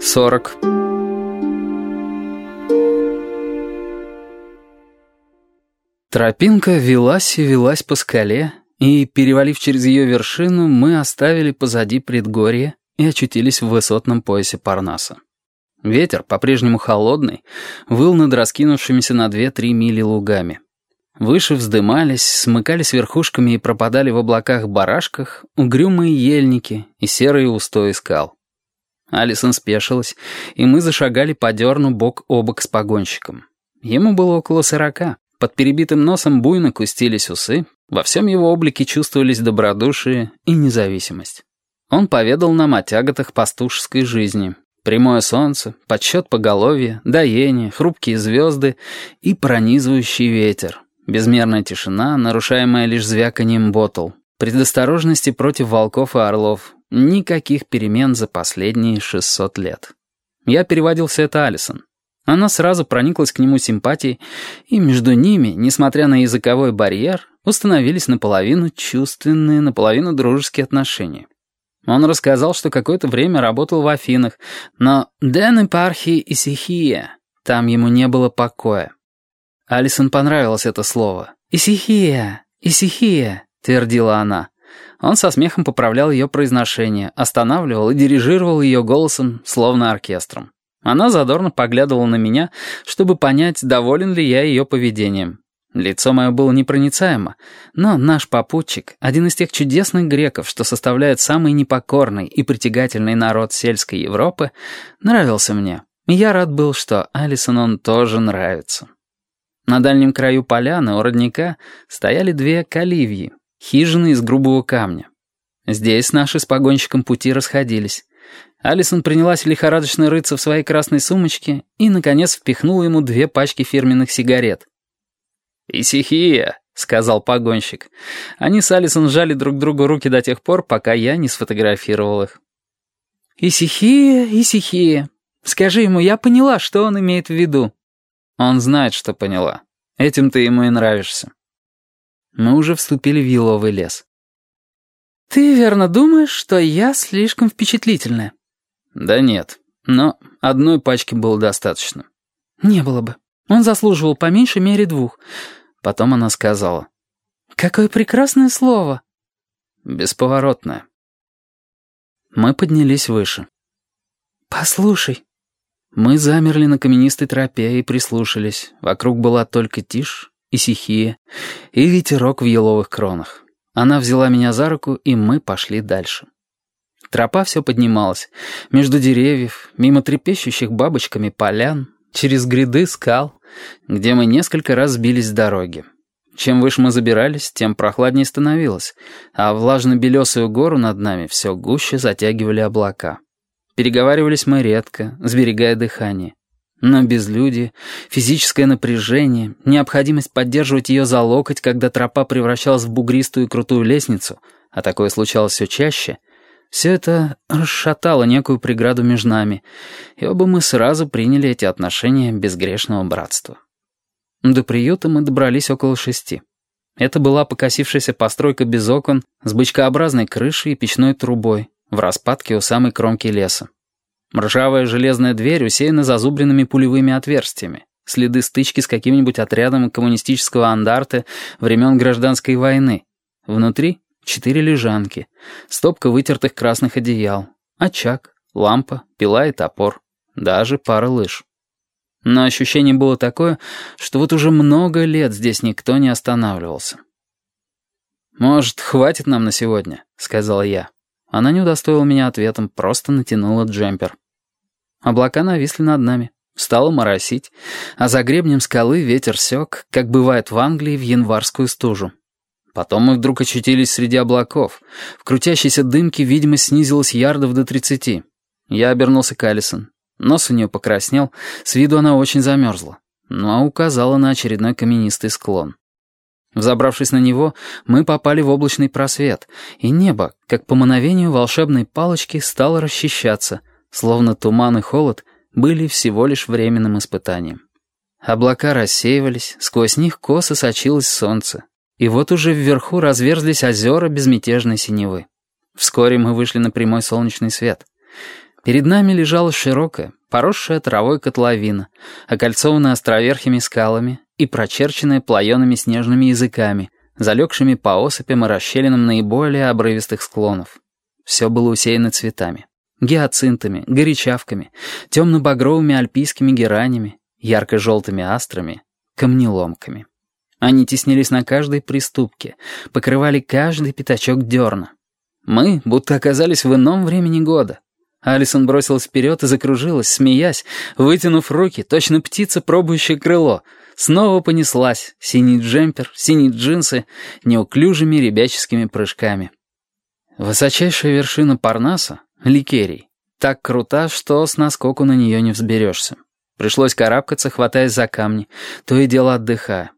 сорок. Тропинка велась и велась по скале, и, перевалив через ее вершину, мы оставили позади предгорье и очутились в высотном поясе Парнаса. Ветер, по-прежнему холодный, выл над раскинувшимися на две-три мили лугами. Выше вздымались, смыкались верхушками и пропадали в облаках-барашках угрюмые ельники и серые устои скал. Алисон спешилась, и мы зашагали по дерну бок о бок с погонщиком. Ему было около сорока. Под перебитым носом буйно кустились усы, во всем его облике чувствовались добродушие и независимость. Он поведал нам о тяготах пастушеской жизни. Прямое солнце, подсчет поголовья, доение, хрупкие звезды и пронизывающий ветер. Безмерная тишина, нарушаемая лишь звяканием ботл. Предосторожности против волков и орлов. Никаких перемен за последние 600 лет. Я переводил все это Алисон. Она сразу прониклась к нему симпатией, и между ними, несмотря на языковой барьер, установились наполовину чувственные, наполовину дружеские отношения. Он рассказал, что какое-то время работал в Афинах, но «ден епархии исихия» там ему не было покоя. Алисон понравилось это слово. «Исихия, исихия», — твердила она. Он со смехом поправлял ее произношение, останавливал и дирижировал ее голосом, словно оркестром. Она задорно поглядывала на меня, чтобы понять, доволен ли я ее поведением. Лицо мое было непроницаемо, но наш попутчик, один из тех чудесных греков, что составляют самый непокорный и притягательный народ сельской Европы, нравился мне. И я рад был, что Алисон он тоже нравится. На дальнем краю поляны у родника стояли две каливьи, хижины из грубого камня. Здесь наши с погонщиком пути расходились. Алисон принялась лихорадочно рыться в своей красной сумочке и, наконец, впихнула ему две пачки фирменных сигарет. «Исихия», — сказал погонщик. Они с Алисон сжали друг другу руки до тех пор, пока я не сфотографировал их. «Исихия, Исихия. Скажи ему, я поняла, что он имеет в виду». «Он знает, что поняла. Этим ты ему и нравишься». Мы уже вступили в еловый лес. «Ты верно думаешь, что я слишком впечатлительная?» «Да нет, но одной пачки было достаточно». «Не было бы. Он заслуживал по меньшей мере двух». Потом она сказала. «Какое прекрасное слово!» «Бесповоротное». Мы поднялись выше. «Послушай». Мы замерли на каменистой тропе и прислушались. Вокруг была только тишь и сихия, и ветерок в еловых кронах. Она взяла меня за руку, и мы пошли дальше. Тропа все поднималась. Между деревьев, мимо трепещущих бабочками полян, через гряды скал, где мы несколько раз сбились с дороги. Чем выше мы забирались, тем прохладнее становилось, а влажно-белесую гору над нами все гуще затягивали облака. Переговаривались мы редко, сберегая дыхание. Но безлюдие, физическое напряжение, необходимость поддерживать ее за локоть, когда тропа превращалась в бугристую и крутую лестницу, а такое случалось все чаще, все это расшатало некую преграду между нами, и оба мы сразу приняли эти отношения безгрешного братства. До приюта мы добрались около шести. Это была покосившаяся постройка без окон, с бычкообразной крышей и печной трубой, в распадке у самой кромки леса. Ржавая железная дверь усеяна зазубренными пулевыми отверстиями. Следы стычки с каким-нибудь отрядом коммунистического андарта времен гражданской войны. Внутри четыре лежанки, стопка вытертых красных одеял, очаг, лампа, пила и топор, даже пара лыж. Но ощущение было такое, что вот уже много лет здесь никто не останавливался. «Может, хватит нам на сегодня?» — сказала я. Она не удостоила меня ответом, просто натянула джемпер. Облака нависли над нами. Стало моросить, а за гребнем скалы ветер сёк, как бывает в Англии в январскую стужу. Потом мы вдруг очутились среди облаков. В крутящейся дымке видимость снизилась ярдов до тридцати. Я обернулся к Алисон. Нос у нее покраснел, с виду она очень замерзла, но указала на очередной каменистый склон. Взобравшись на него, мы попали в облачный просвет, и небо, как по мановению волшебной палочки, стало расчищаться, словно туман и холод были всего лишь временным испытанием. Облака рассеивались, сквозь них косо сочилось солнце, и вот уже вверху разверзлись озера безмятежной синевы. Вскоре мы вышли на прямой солнечный свет. Перед нами лежала широкая, поросшая травой котловина, окольцованная островерхими скалами и прочерченная плаеными снежными языками, залегшими по осыпям и расщелинам наиболее обрывистых склонов. Все было усеяно цветами. Гиацинтами, горячавками, темно-багровыми альпийскими геранями, ярко-желтыми астрами, камнеломками. Они теснились на каждой приступке, покрывали каждый пятачок дерна. Мы будто оказались в ином времени года. Алисон бросилась вперед и закружилась, смеясь, вытянув руки, точно птица, пробующая крыло. Снова понеслась, синий джемпер, синие джинсы, неуклюжими ребяческими прыжками. Высочайшая вершина Парнаса, Ликерий, так крута, что с наскоку на нее не взберешься. Пришлось карабкаться, хватаясь за камни, то и дело отдыхая.